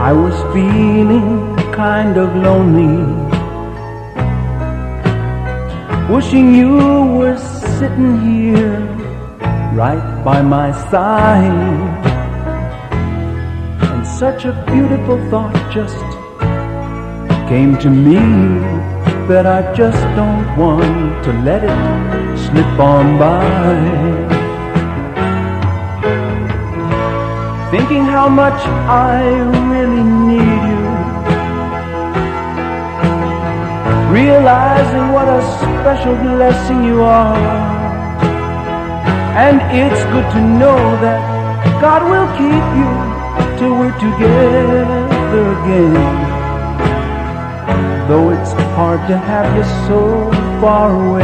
I wouldn't wishing you psych by my side such pea تو just میری need you realise and it's no there cue to گے game those for deep so for we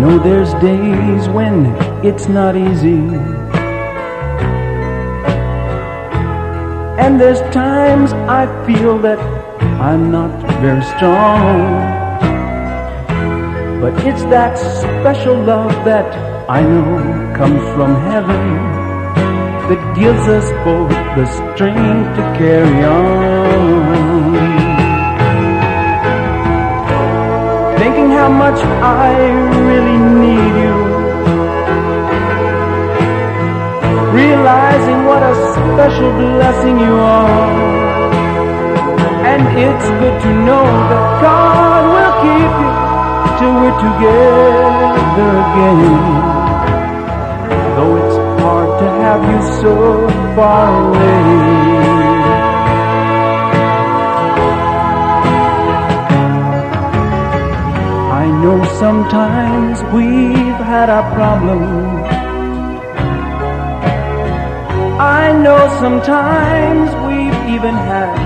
know there's days when it's not easy and this times I پیو wait I am not well strong but as that special love that I knew come from ہیویٹ gives کیرینکنگ have much I will you realising و special blessing you a to know the to گے so آئی نو some times ویڈم آئی نو some times ویون ہی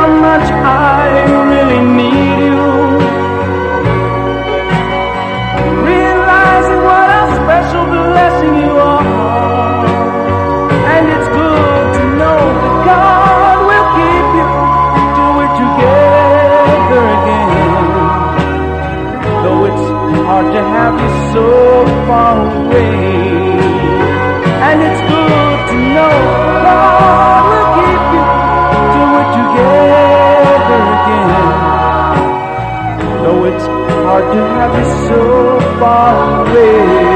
لوچ آج ہیں پیسوں pouch نو چونچ کے درگے لوچ اٹھ ہے پیسوں پاؤ